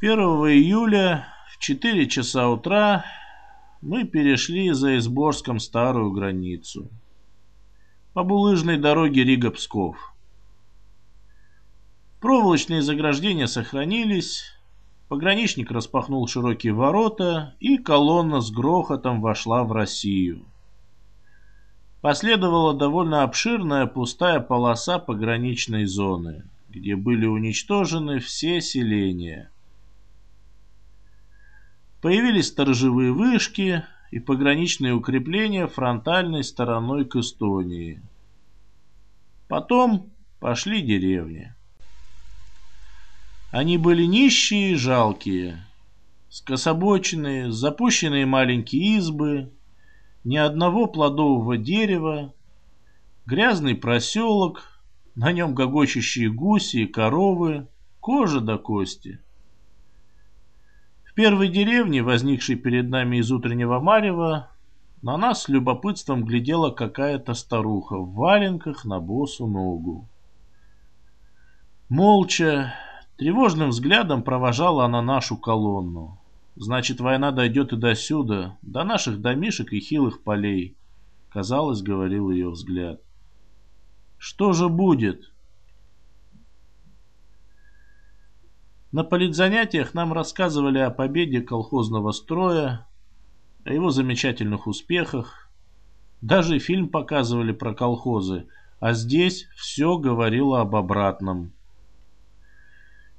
1 июля в 4 часа утра мы перешли за Изборском старую границу. По булыжной дороге Рига-Псков. Проволочные заграждения сохранились, пограничник распахнул широкие ворота, и колонна с грохотом вошла в Россию. Последовала довольно обширная пустая полоса пограничной зоны, где были уничтожены все селения. Появились сторожевые вышки и пограничные укрепления фронтальной стороной к Эстонии. Потом пошли деревни. Они были нищие и жалкие, скособоченные, запущенные маленькие избы, ни одного плодового дерева, грязный проселок, на нем гогочущие гуси и коровы, кожа до кости. В первой деревне, возникшей перед нами из утреннего марева, на нас с любопытством глядела какая-то старуха в валенках на босу ногу. Молча, тревожным взглядом провожала она нашу колонну. Значит, война дойдет и до сюда, до наших домишек и хилых полей, казалось, говорил ее взгляд. Что же будет? На политзанятиях нам рассказывали о победе колхозного строя, о его замечательных успехах. Даже фильм показывали про колхозы, а здесь все говорило об обратном.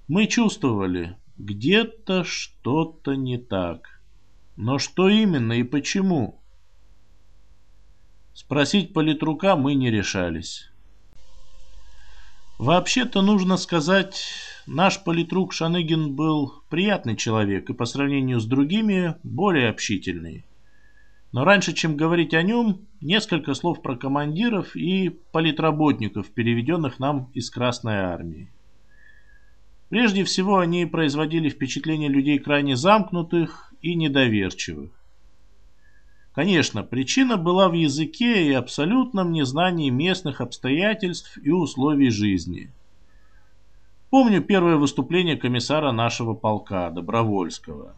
Мы чувствовали, где-то что-то не так. Но что именно и почему? Спросить политрука мы не решались. Вообще-то нужно сказать, наш политрук Шаныгин был приятный человек и по сравнению с другими более общительный. Но раньше, чем говорить о нем, несколько слов про командиров и политработников, переведенных нам из Красной Армии. Прежде всего, они производили впечатление людей крайне замкнутых и недоверчивых. Конечно, причина была в языке и абсолютном незнании местных обстоятельств и условий жизни. Помню первое выступление комиссара нашего полка, Добровольского.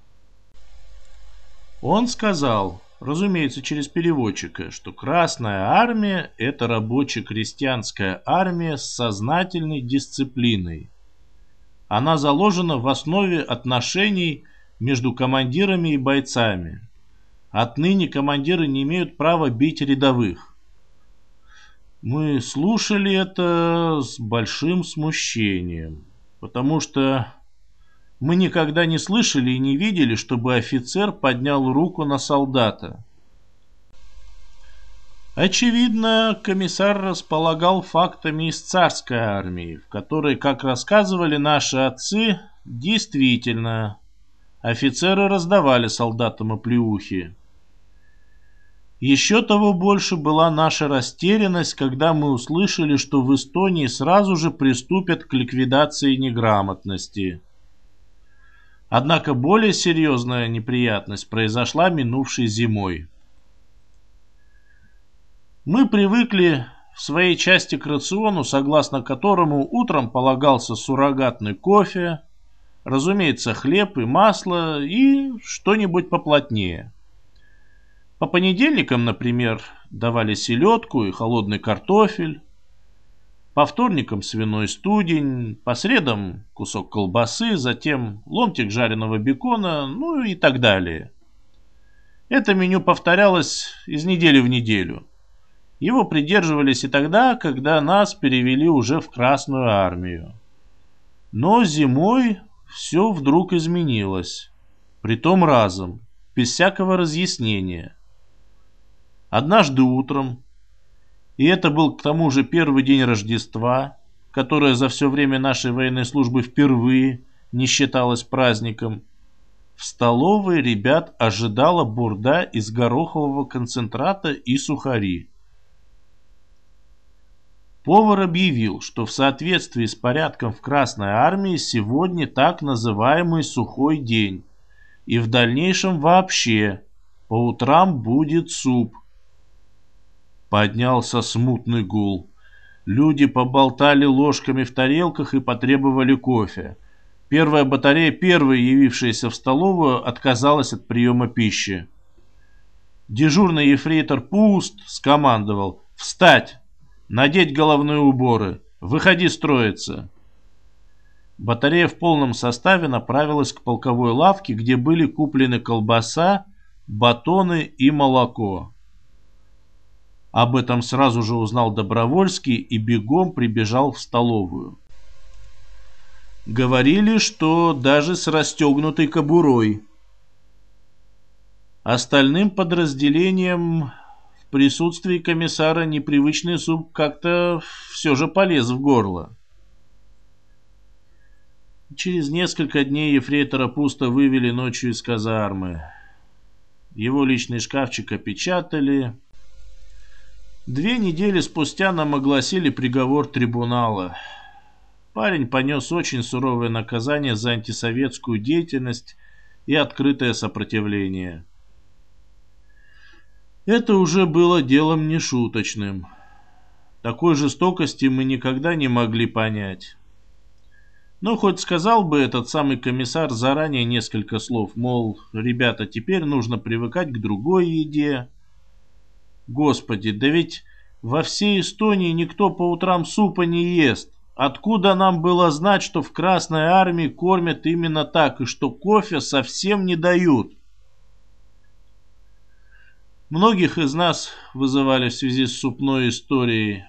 Он сказал, разумеется, через переводчика, что Красная Армия – это рабоче-крестьянская армия с сознательной дисциплиной, она заложена в основе отношений между командирами и бойцами. Отныне командиры не имеют права бить рядовых. Мы слушали это с большим смущением, потому что мы никогда не слышали и не видели, чтобы офицер поднял руку на солдата. Очевидно, комиссар располагал фактами из царской армии, в которой, как рассказывали наши отцы, действительно офицеры раздавали солдатам оплеухи. Еще того больше была наша растерянность, когда мы услышали, что в Эстонии сразу же приступят к ликвидации неграмотности. Однако более серьезная неприятность произошла минувшей зимой. Мы привыкли в своей части к рациону, согласно которому утром полагался суррогатный кофе, разумеется, хлеб и масло и что-нибудь поплотнее. По понедельникам, например, давали селедку и холодный картофель, по вторникам свиной студень, по средам кусок колбасы, затем ломтик жареного бекона, ну и так далее. Это меню повторялось из недели в неделю – его придерживались и тогда, когда нас перевели уже в Красную армию. Но зимой все вдруг изменилось. Притом разом, без всякого разъяснения. Однажды утром, и это был к тому же первый день Рождества, которое за все время нашей военной службы впервые не считалось праздником, в столовой ребят ожидала бурда из горохового концентрата и сухари. Повар объявил, что в соответствии с порядком в Красной Армии сегодня так называемый сухой день. И в дальнейшем вообще по утрам будет суп. Поднялся смутный гул. Люди поболтали ложками в тарелках и потребовали кофе. Первая батарея, первая явившаяся в столовую, отказалась от приема пищи. Дежурный ефрейтор Пуст скомандовал «Встать! Надеть головные уборы! Выходи строиться!» Батарея в полном составе направилась к полковой лавке, где были куплены колбаса, батоны и молоко. Об этом сразу же узнал Добровольский и бегом прибежал в столовую. Говорили, что даже с расстегнутой кобурой. Остальным подразделениям в присутствии комиссара непривычный суп как-то все же полез в горло. Через несколько дней ефрейтора пусто вывели ночью из казармы. Его личный шкафчик опечатали, Две недели спустя нам огласили приговор трибунала. Парень понес очень суровое наказание за антисоветскую деятельность и открытое сопротивление. Это уже было делом нешуточным. Такой жестокости мы никогда не могли понять. Но хоть сказал бы этот самый комиссар заранее несколько слов, мол, ребята, теперь нужно привыкать к другой еде, Господи, да ведь во всей Эстонии никто по утрам супа не ест. Откуда нам было знать, что в Красной Армии кормят именно так, и что кофе совсем не дают? Многих из нас вызывали в связи с супной историей.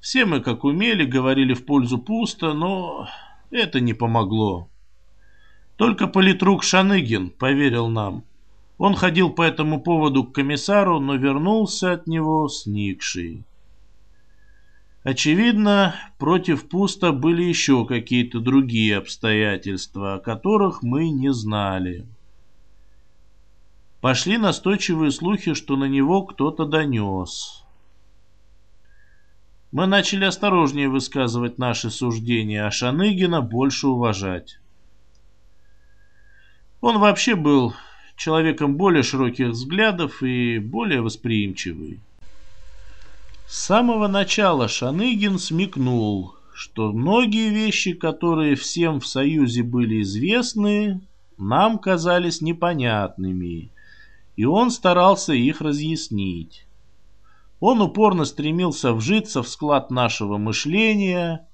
Все мы, как умели, говорили в пользу пусто, но это не помогло. Только политрук Шаныгин поверил нам. Он ходил по этому поводу к комиссару, но вернулся от него сникший. Очевидно, против Пуста были еще какие-то другие обстоятельства, о которых мы не знали. Пошли настойчивые слухи, что на него кто-то донес. Мы начали осторожнее высказывать наши суждения, а Шаныгина больше уважать. Он вообще был человеком более широких взглядов и более восприимчивый. С самого начала Шаныгин смекнул, что многие вещи, которые всем в Союзе были известны, нам казались непонятными, и он старался их разъяснить. Он упорно стремился вжиться в склад нашего мышления,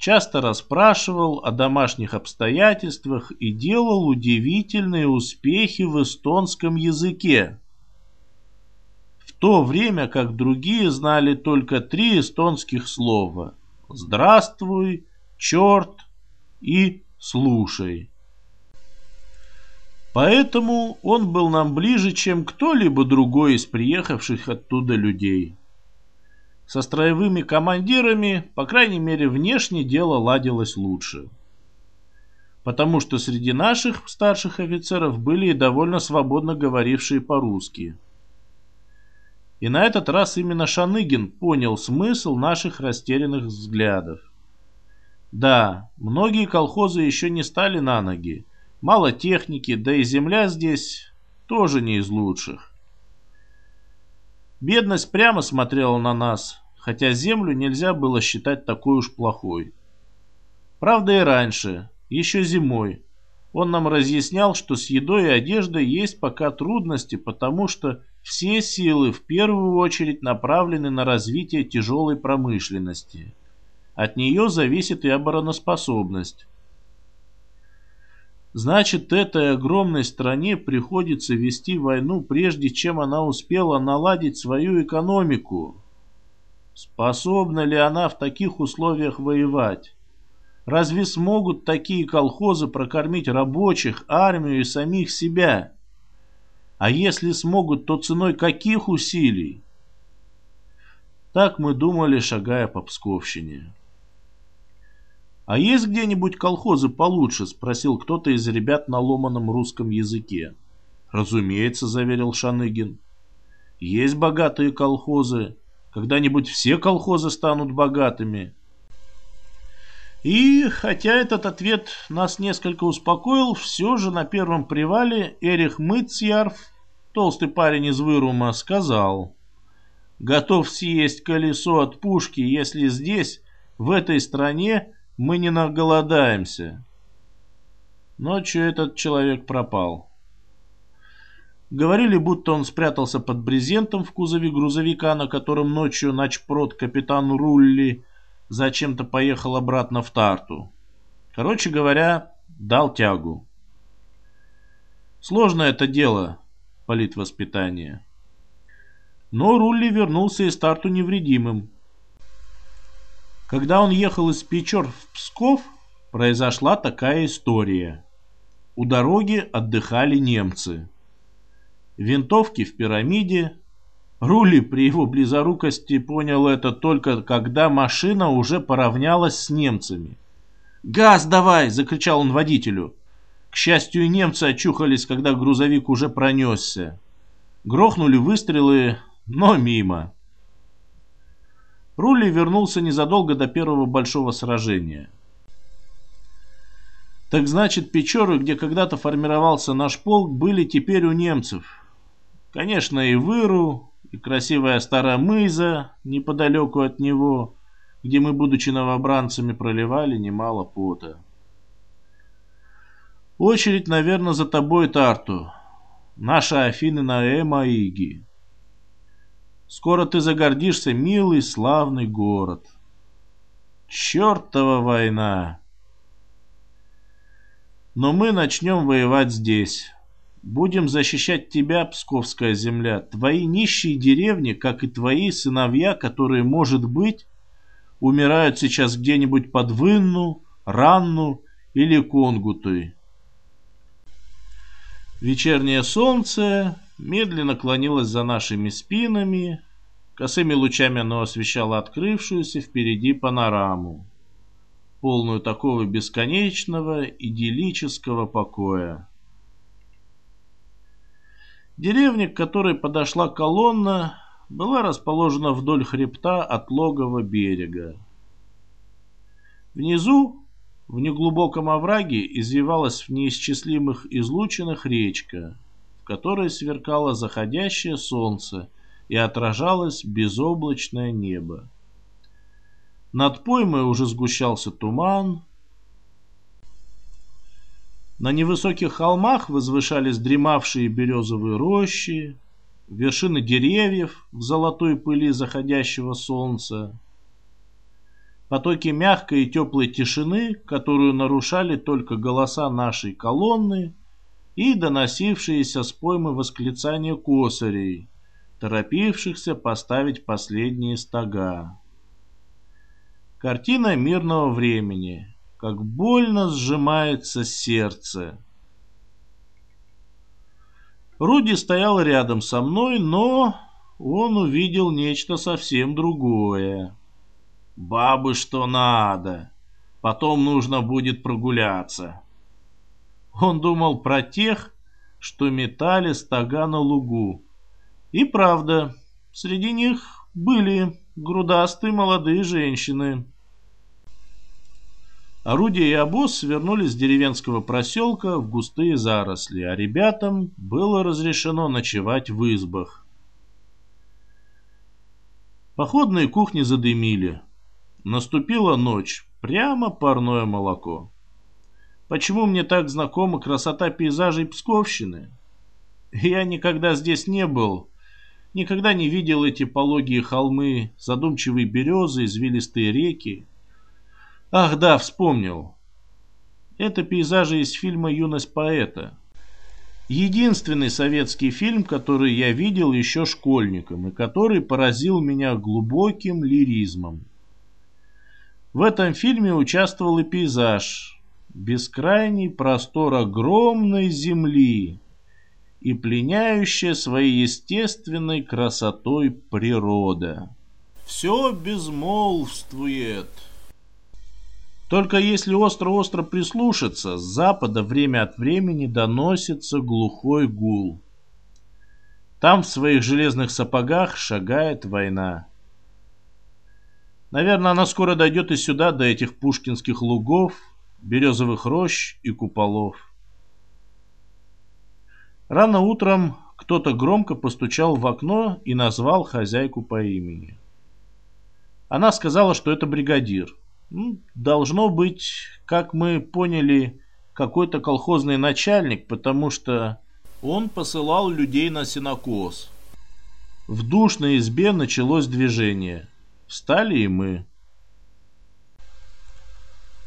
часто расспрашивал о домашних обстоятельствах и делал удивительные успехи в эстонском языке. В то время как другие знали только три эстонских слова «здравствуй», «черт» и «слушай». Поэтому он был нам ближе, чем кто-либо другой из приехавших оттуда людей. Со строевыми командирами, по крайней мере, внешне дело ладилось лучше. Потому что среди наших старших офицеров были и довольно свободно говорившие по-русски. И на этот раз именно Шаныгин понял смысл наших растерянных взглядов. Да, многие колхозы еще не стали на ноги. Мало техники, да и земля здесь тоже не из лучших. Бедность прямо смотрела на нас, хотя землю нельзя было считать такой уж плохой. Правда и раньше, еще зимой, он нам разъяснял, что с едой и одеждой есть пока трудности, потому что все силы в первую очередь направлены на развитие тяжелой промышленности. От нее зависит и обороноспособность. Значит, этой огромной стране приходится вести войну, прежде чем она успела наладить свою экономику. Способна ли она в таких условиях воевать? Разве смогут такие колхозы прокормить рабочих, армию и самих себя? А если смогут, то ценой каких усилий? Так мы думали, шагая по Псковщине. «А есть где-нибудь колхозы получше?» – спросил кто-то из ребят на ломаном русском языке. «Разумеется», – заверил Шаныгин. «Есть богатые колхозы. Когда-нибудь все колхозы станут богатыми». И, хотя этот ответ нас несколько успокоил, все же на первом привале Эрих Мыцьярф, толстый парень из Вырума, сказал «Готов съесть колесо от пушки, если здесь, в этой стране, мы не наголодаемся. Ночью этот человек пропал. Говорили, будто он спрятался под брезентом в кузове грузовика, на котором ночью начпрод капитан Рулли зачем-то поехал обратно в Тарту. Короче говоря, дал тягу. Сложно это дело, политвоспитание. Но Рулли вернулся из Тарту невредимым. Когда он ехал из Печор в Псков, произошла такая история. У дороги отдыхали немцы винтовки в пирамиде. Рули при его близорукости понял это только когда машина уже поравнялась с немцами. «Газ давай!» — закричал он водителю. К счастью, немцы очухались, когда грузовик уже пронесся. Грохнули выстрелы, но мимо. Рули вернулся незадолго до первого большого сражения. Так значит, Печоры, где когда-то формировался наш полк, были теперь у немцев. Конечно, и Выру, и красивая старая мыза неподалеку от него, где мы, будучи новобранцами, проливали немало пота. Очередь, наверное, за тобой, Тарту. Наши Афины на Эмаиги. Скоро ты загордишься, милый, славный город. Чертова война! Но мы начнем воевать здесь. Будем защищать тебя, Псковская земля, твои нищие деревни, как и твои сыновья, которые, может быть, умирают сейчас где-нибудь под Вынну, Ранну или Конгутой. Вечернее солнце медленно клонилось за нашими спинами, косыми лучами оно освещало открывшуюся впереди панораму, полную такого бесконечного идиллического покоя. Деревня, к которой подошла колонна, была расположена вдоль хребта от логова берега. Внизу, в неглубоком овраге, извивалась в неисчислимых излучинах речка, в которой сверкало заходящее солнце и отражалось безоблачное небо. Над поймой уже сгущался туман, на невысоких холмах возвышались дремавшие березовые рощи, вершины деревьев в золотой пыли заходящего солнца, потоки мягкой и теплой тишины, которую нарушали только голоса нашей колонны и доносившиеся с поймы восклицания косарей, торопившихся поставить последние стога. Картина мирного времени, как больно сжимается сердце. Руди стоял рядом со мной, но он увидел нечто совсем другое. Бабы что надо. Потом нужно будет прогуляться. Он думал про тех, что метали стога на лугу. И правда, среди них были грудастые молодые женщины. Орудия и обоз свернулись с деревенского проселка в густые заросли, а ребятам было разрешено ночевать в избах. Походные кухни задымили. Наступила ночь, прямо парное молоко. Почему мне так знакома красота пейзажей Псковщины? Я никогда здесь не был, никогда не видел эти пологие холмы, задумчивые березы, извилистые реки, Ах да, вспомнил. Это пейзажи из фильма «Юность поэта». Единственный советский фильм, который я видел еще школьником и который поразил меня глубоким лиризмом. В этом фильме участвовал и пейзаж. Бескрайний простор огромной земли и пленяющая своей естественной красотой природа. Все безмолвствует. Только если остро-остро прислушаться, с запада время от времени доносится глухой гул. Там в своих железных сапогах шагает война. Наверное, она скоро дойдет и сюда, до этих пушкинских лугов, березовых рощ и куполов. Рано утром кто-то громко постучал в окно и назвал хозяйку по имени. Она сказала, что это бригадир – должно быть, как мы поняли, какой-то колхозный начальник, потому что он посылал людей на сенокос. В душной избе началось движение. Встали и мы.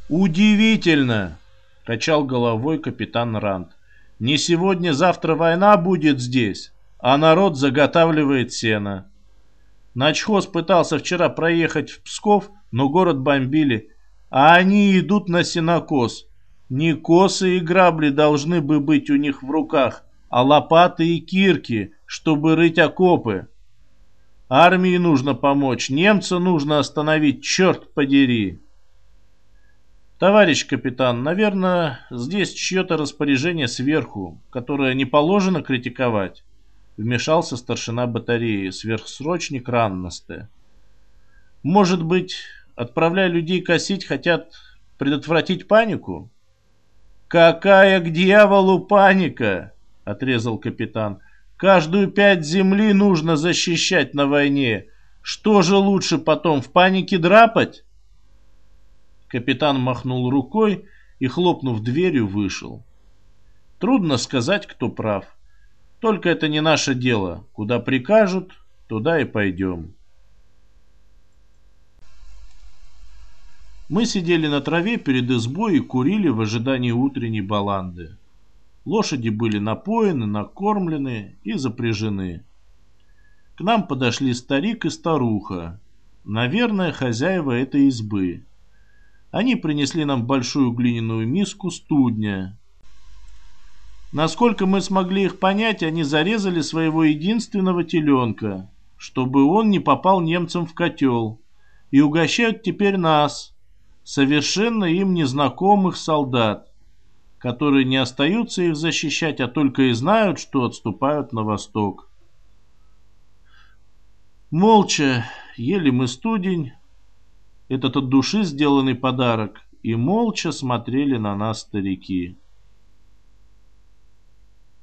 «Удивительно!» — качал головой капитан Ранд. «Не сегодня-завтра война будет здесь, а народ заготавливает сено». Начхоз пытался вчера проехать в Псков, но город бомбили, а они идут на сенокос. Не косы и грабли должны бы быть у них в руках, а лопаты и кирки, чтобы рыть окопы. Армии нужно помочь, немца нужно остановить, черт подери. Товарищ капитан, наверное, здесь чье-то распоряжение сверху, которое не положено критиковать. Вмешался старшина батареи, сверхсрочник Раннасте. Может быть, отправляя людей косить, хотят предотвратить панику? «Какая к дьяволу паника?» — отрезал капитан. «Каждую пять земли нужно защищать на войне. Что же лучше потом, в панике драпать?» Капитан махнул рукой и, хлопнув дверью, вышел. Трудно сказать, кто прав. Только это не наше дело. Куда прикажут, туда и пойдем. Мы сидели на траве перед избой и курили в ожидании утренней баланды. Лошади были напоены, накормлены и запряжены. К нам подошли старик и старуха, наверное, хозяева этой избы. Они принесли нам большую глиняную миску студня. Насколько мы смогли их понять, они зарезали своего единственного теленка, чтобы он не попал немцам в котел, и угощают теперь нас – совершенно им незнакомых солдат, которые не остаются их защищать, а только и знают, что отступают на восток. Молча ели мы студень, этот от души сделанный подарок, и молча смотрели на нас старики.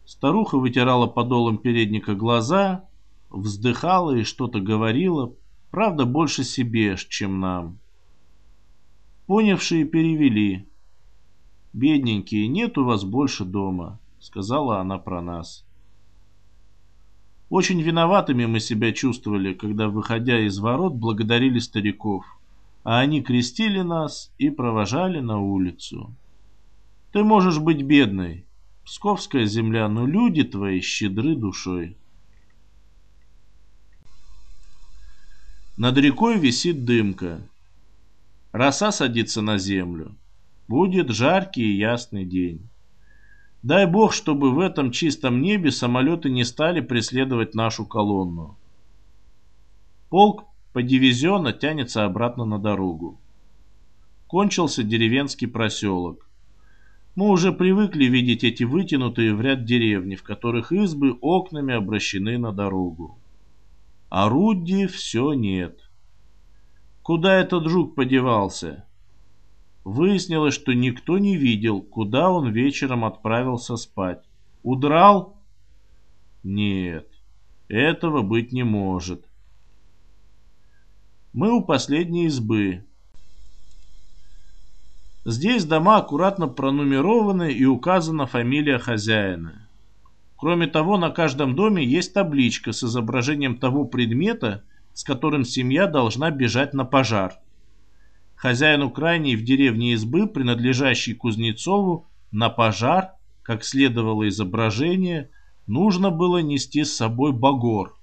Старуха вытирала подолом передника глаза, вздыхала и что-то говорила, правда, больше себе, чем нам. Понявшие перевели. «Бедненькие, нет у вас больше дома», — сказала она про нас. Очень виноватыми мы себя чувствовали, когда, выходя из ворот, благодарили стариков, а они крестили нас и провожали на улицу. Ты можешь быть бедной, Псковская земля, но люди твои щедры душой. Над рекой висит дымка. Роса садится на землю. Будет жаркий и ясный день. Дай бог, чтобы в этом чистом небе самолеты не стали преследовать нашу колонну. Полк по дивизиона тянется обратно на дорогу. Кончился деревенский проселок. Мы уже привыкли видеть эти вытянутые в ряд деревни, в которых избы окнами обращены на дорогу. Рудди все нет. Куда этот жук подевался? Выяснилось, что никто не видел, куда он вечером отправился спать. Удрал? Нет, этого быть не может. Мы у последней избы. Здесь дома аккуратно пронумерованы и указана фамилия хозяина. Кроме того, на каждом доме есть табличка с изображением того предмета, с которым семья должна бежать на пожар. Хозяину крайней в деревне избы, принадлежащей Кузнецову, на пожар, как следовало изображение, нужно было нести с собой багор.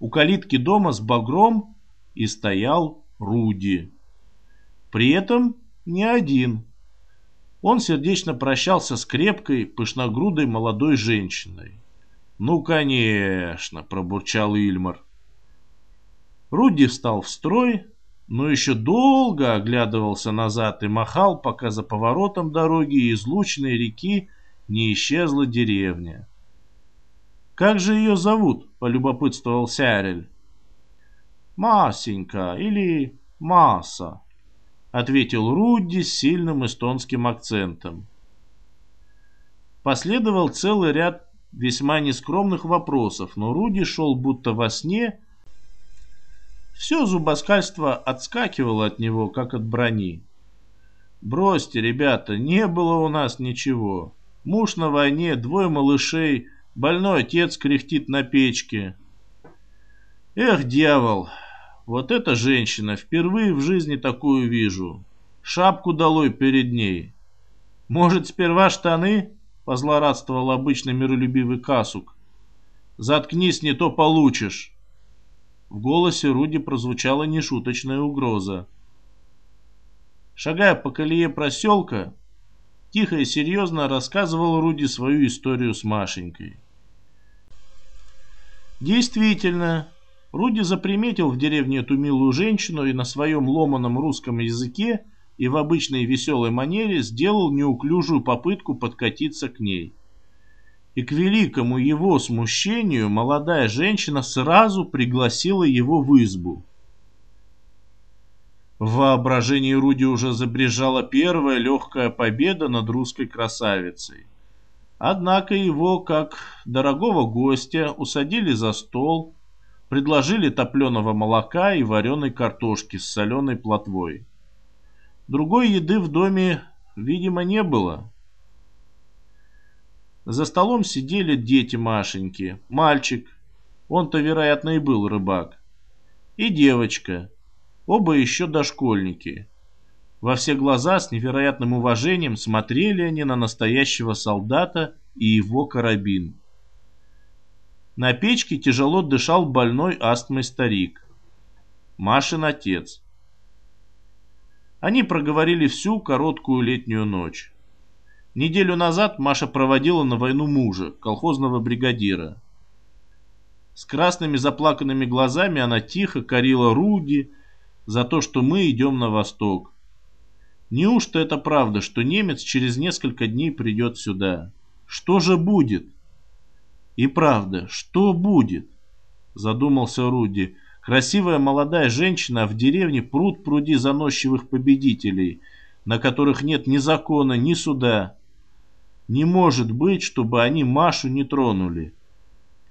У калитки дома с багром и стоял Руди. При этом не один. Он сердечно прощался с крепкой, пышногрудой молодой женщиной. «Ну, конечно», — пробурчал Ильмар. Руди встал в строй, но еще долго оглядывался назад и махал, пока за поворотом дороги и излученной реки не исчезла деревня. «Как же ее зовут?» — полюбопытствовал Сярель. «Масенька или Маса», — ответил Рудди с сильным эстонским акцентом. Последовал целый ряд весьма нескромных вопросов, но Руди шел будто во сне, Все зубоскальство отскакивало от него, как от брони. «Бросьте, ребята, не было у нас ничего. Муж на войне, двое малышей, больной отец кряхтит на печке. Эх, дьявол, вот эта женщина, впервые в жизни такую вижу. Шапку долой перед ней. Может, сперва штаны?» — позлорадствовал обычный миролюбивый Касук. «Заткнись, не то получишь!» В голосе Руди прозвучала нешуточная угроза. Шагая по колее проселка, тихо и серьезно рассказывал Руди свою историю с Машенькой. Действительно, Руди заприметил в деревне эту милую женщину и на своем ломаном русском языке и в обычной веселой манере сделал неуклюжую попытку подкатиться к ней и к великому его смущению молодая женщина сразу пригласила его в избу. В воображении Руди уже забрежала первая легкая победа над русской красавицей. Однако его, как дорогого гостя, усадили за стол, предложили топленого молока и вареной картошки с соленой плотвой. Другой еды в доме, видимо, не было, за столом сидели дети Машеньки, мальчик, он-то, вероятно, и был рыбак, и девочка, оба еще дошкольники. Во все глаза с невероятным уважением смотрели они на настоящего солдата и его карабин. На печке тяжело дышал больной астмой старик. Машин отец. Они проговорили всю короткую летнюю ночь. Неделю назад Маша проводила на войну мужа, колхозного бригадира. С красными заплаканными глазами она тихо корила Руди за то, что мы идем на восток. Неужто это правда, что немец через несколько дней придет сюда? Что же будет? И правда, что будет? Задумался Руди. Красивая молодая женщина, в деревне пруд пруди заносчивых победителей, на которых нет ни закона, ни суда. Не может быть, чтобы они Машу не тронули.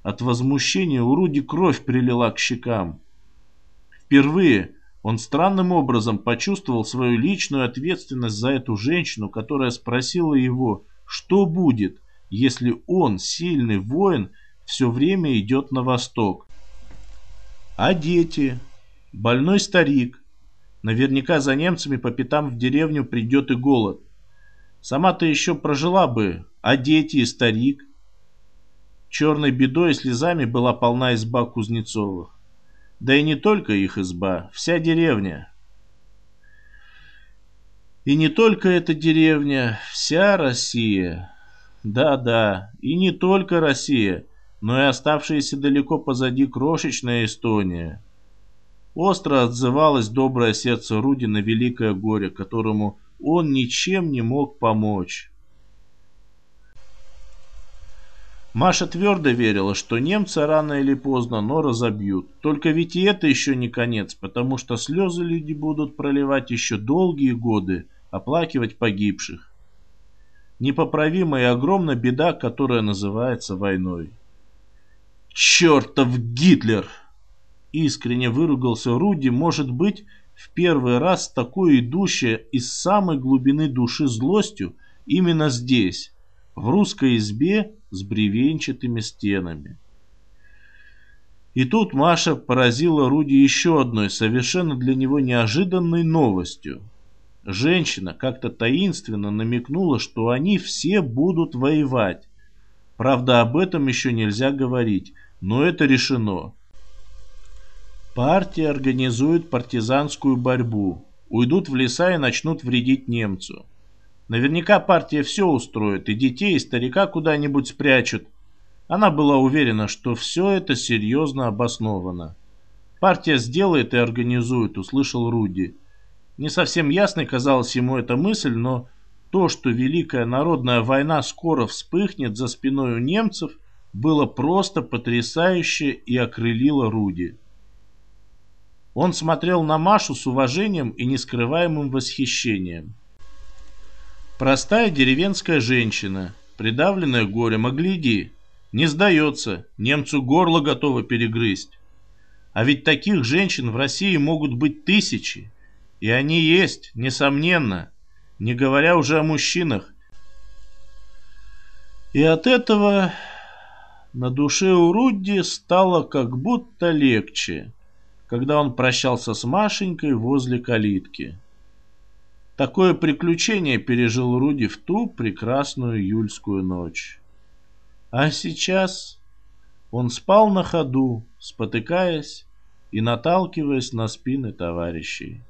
От возмущения у Руди кровь прилила к щекам. Впервые он странным образом почувствовал свою личную ответственность за эту женщину, которая спросила его, что будет, если он, сильный воин, все время идет на восток. А дети? Больной старик. Наверняка за немцами по пятам в деревню придет и голод. Сама-то еще прожила бы, а дети и старик. Черной бедой и слезами была полна изба Кузнецовых. Да и не только их изба, вся деревня. И не только эта деревня, вся Россия. Да-да, и не только Россия, но и оставшаяся далеко позади крошечная Эстония. Остро отзывалось доброе сердце Руди на великое горе, которому он ничем не мог помочь. Маша твердо верила, что немцы рано или поздно, но разобьют. Только ведь и это еще не конец, потому что слезы люди будут проливать еще долгие годы, оплакивать погибших. Непоправимая и огромная беда, которая называется войной. «Чертов Гитлер!» Искренне выругался Руди, может быть, в первый раз такое идущее из самой глубины души злостью именно здесь, в русской избе с бревенчатыми стенами. И тут Маша поразила Руди еще одной совершенно для него неожиданной новостью. Женщина как-то таинственно намекнула, что они все будут воевать. Правда, об этом еще нельзя говорить, но это решено. Партия организует партизанскую борьбу, уйдут в леса и начнут вредить немцу. Наверняка партия все устроит, и детей, и старика куда-нибудь спрячут. Она была уверена, что все это серьезно обосновано. Партия сделает и организует, услышал Руди. Не совсем ясной казалась ему эта мысль, но то, что Великая народная война скоро вспыхнет за спиной у немцев, было просто потрясающе и окрылило Руди. Он смотрел на Машу с уважением и нескрываемым восхищением. Простая деревенская женщина, придавленная горем, огляди, не сдается, немцу горло готово перегрызть. А ведь таких женщин в России могут быть тысячи. И они есть, несомненно, не говоря уже о мужчинах. И от этого на душе у Рудди стало как будто легче, когда он прощался с Машенькой возле калитки. Такое приключение пережил Руди в ту прекрасную июльскую ночь. А сейчас он спал на ходу, спотыкаясь и наталкиваясь на спины товарищей.